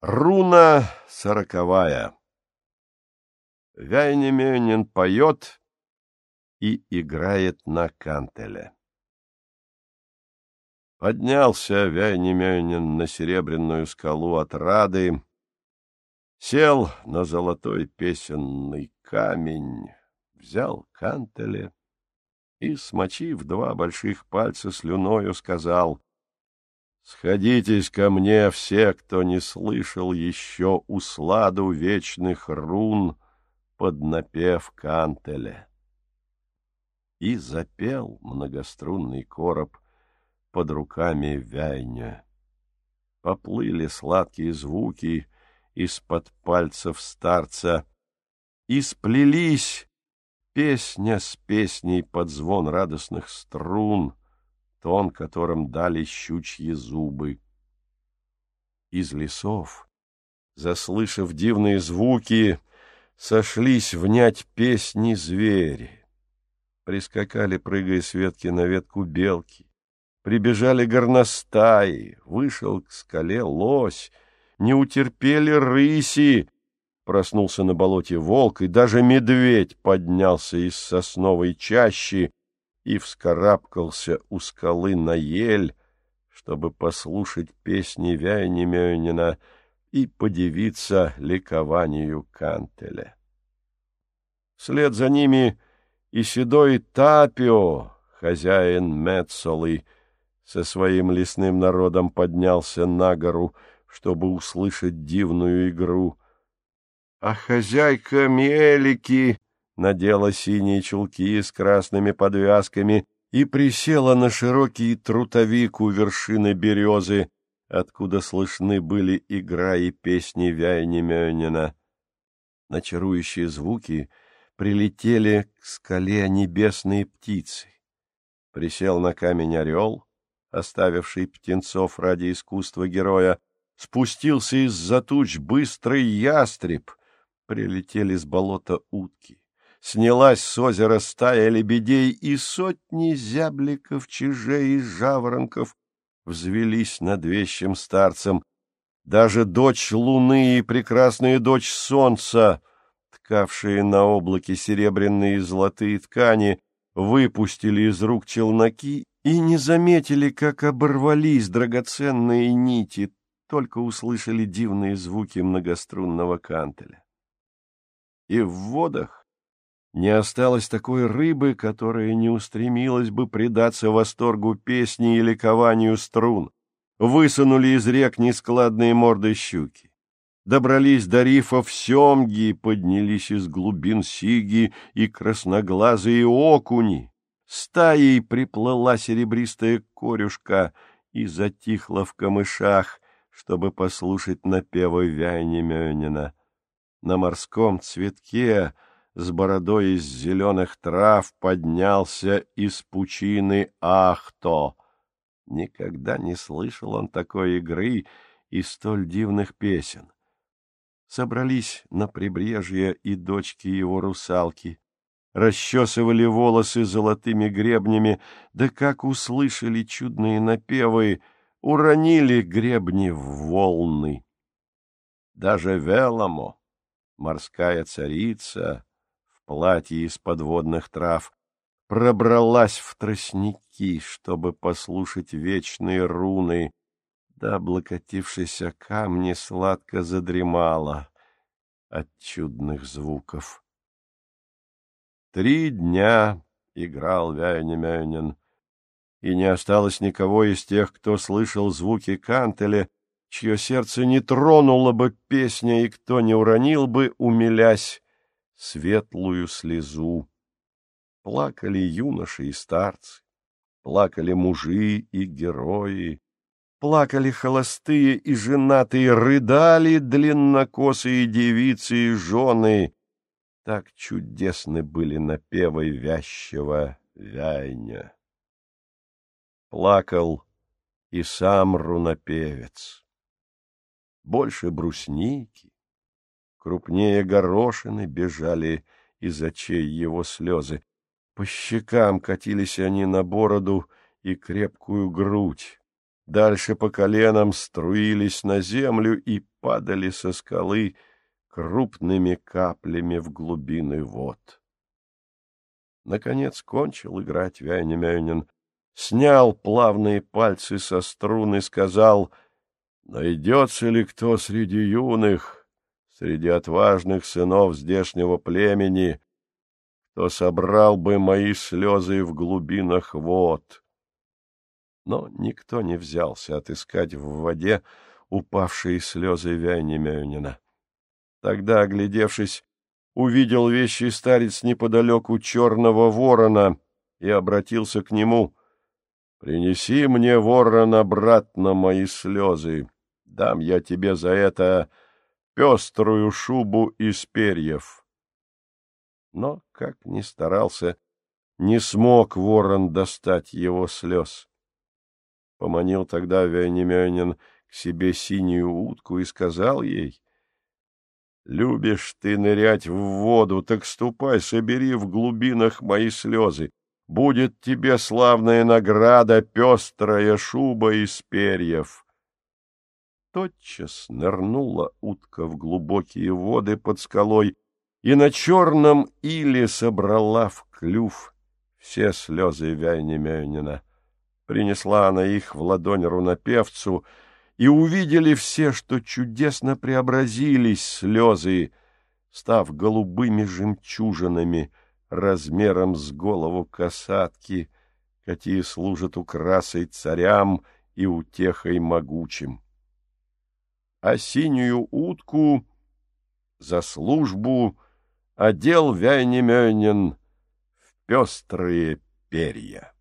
Руна сороковая. Вяйнеменин поет и играет на кантеле. Поднялся Вяйнеменин на серебряную скалу от Рады, сел на золотой песенный камень, взял кантеле и, смочив два больших пальца слюною, сказал Сходитесь ко мне все, кто не слышал еще усладу вечных рун под напев кантеля. И запел многострунный короб под руками вяйня. Поплыли сладкие звуки из-под пальцев старца, и сплелись песня с песней под звон радостных струн — тон которым дали щучьи зубы. Из лесов, заслышав дивные звуки, сошлись внять песни звери. Прискакали, прыгая с ветки на ветку белки. Прибежали горностаи, вышел к скале лось, не утерпели рыси, проснулся на болоте волк, и даже медведь поднялся из сосновой чащи, и вскарабкался у скалы на ель, чтобы послушать песни Вяйнемёнина и подивиться ликованию Кантеля. Вслед за ними и седой Тапио, хозяин Мецолы, со своим лесным народом поднялся на гору, чтобы услышать дивную игру. А хозяйка Мелики надела синие чулки с красными подвязками и присела на широкий трутовик у вершины березы, откуда слышны были игра и песни Вяйнемёнина. На чарующие звуки прилетели к скале небесные птицы. Присел на камень орел, оставивший птенцов ради искусства героя, спустился из-за туч быстрый ястреб, прилетели с болота утки снялась с озера стая лебедей, и сотни зябликов, чижей и жаворонков взвелись над вещим старцем. Даже дочь луны и прекрасная дочь солнца, ткавшие на облаке серебряные и золотые ткани, выпустили из рук челноки и не заметили, как оборвались драгоценные нити, только услышали дивные звуки многострунного кантеля. И в водах не осталось такой рыбы, которая не устремилась бы предаться восторгу песни и ликованию струн. Высунули из рек нескладные морды щуки. Добрались до рифов семги, поднялись из глубин сиги и красноглазые окуни. Стаей приплыла серебристая корюшка и затихла в камышах, чтобы послушать напевы Вяйнемёнина. На морском цветке с бородой из зеленых трав поднялся из пучины Ахто. Никогда не слышал он такой игры и столь дивных песен. Собрались на прибрежье и дочки его русалки, расчесывали волосы золотыми гребнями, да как услышали чудные напевы, уронили гребни в волны. Даже Веламо, морская царица, платье из подводных трав, пробралась в тростники, чтобы послушать вечные руны, да, облокотившись о камни, сладко задремала от чудных звуков. Три дня играл Вяйнемёнин, и не осталось никого из тех, кто слышал звуки кантеля, чье сердце не тронуло бы песня и кто не уронил бы, умилясь, светлую слезу. Плакали юноши и старцы, плакали мужи и герои, плакали холостые и женатые, рыдали длиннокосые девицы и жены. Так чудесны были напевы вязчего вяйня. Плакал и сам рунопевец. Больше брусники, Крупнее горошины бежали из очей его слезы. По щекам катились они на бороду и крепкую грудь. Дальше по коленам струились на землю и падали со скалы крупными каплями в глубины вод. Наконец кончил играть Вяйнемёнин, снял плавные пальцы со струн и сказал, «Найдется ли кто среди юных, среди отважных сынов здешнего племени, кто собрал бы мои слезы в глубинах вод?» Но никто не взялся отыскать в воде упавшие слезы Вяйнемёнина. Тогда, оглядевшись, увидел вещий старец неподалеку черного ворона и обратился к нему. — Принеси мне, ворон, обратно мои слезы. Дам я тебе за это пеструю шубу из перьев. Но, как ни старался, не смог ворон достать его слез. Поманил тогда Вянемёнин к себе синюю утку и сказал ей, «Любишь ты нырять в воду, так ступай, собери в глубинах мои слезы. Будет тебе славная награда, пестрая шуба из перьев». Тотчас нырнула утка в глубокие воды под скалой и на черном иле собрала в клюв все слезы Вяйнемёнина. Принесла она их в ладонь рунопевцу — и увидели все, что чудесно преобразились слезы, став голубыми жемчужинами размером с голову касатки, какие служат украсой царям и утехой могучим. А синюю утку за службу одел Вяйнемёнин в пестрые перья.